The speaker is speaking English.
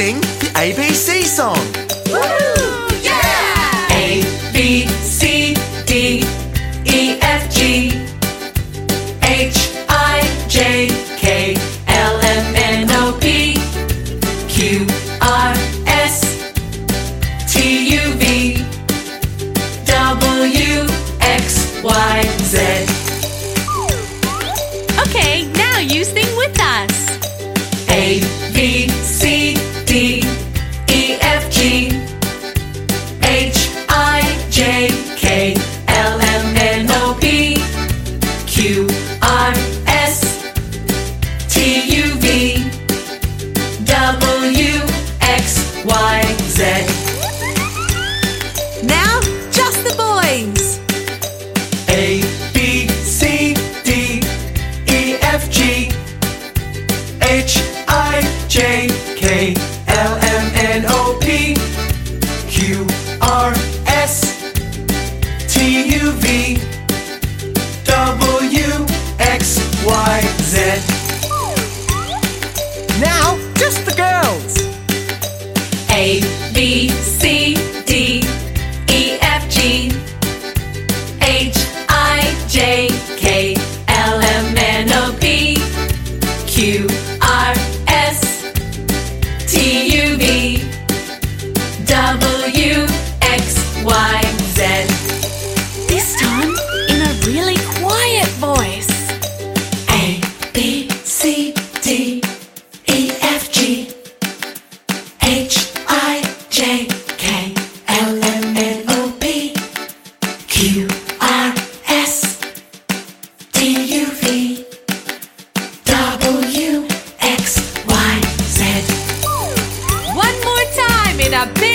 sing the ABC song. Woo! Yeah! A, B, C, D, E, F, G, H, I, J, K, L, M, N, O, P, Q, R, S, T, U, V, W, X, Y, Z. J, K, L, M, N, O, P, Q, R, S, T, U, V, W, X, Y, Z. Now, just the girls. A, B, C, D, E, F, G, H, I, J, K, L, M, N, O, P, Q, R, W, X, Y, Z. This time in a really quiet voice. A, B, C, D, E, F, G, H, I, J, K, L, M, N, O, P, Q, R, S, T, U, V, W, X, Y, Z. One more time in a big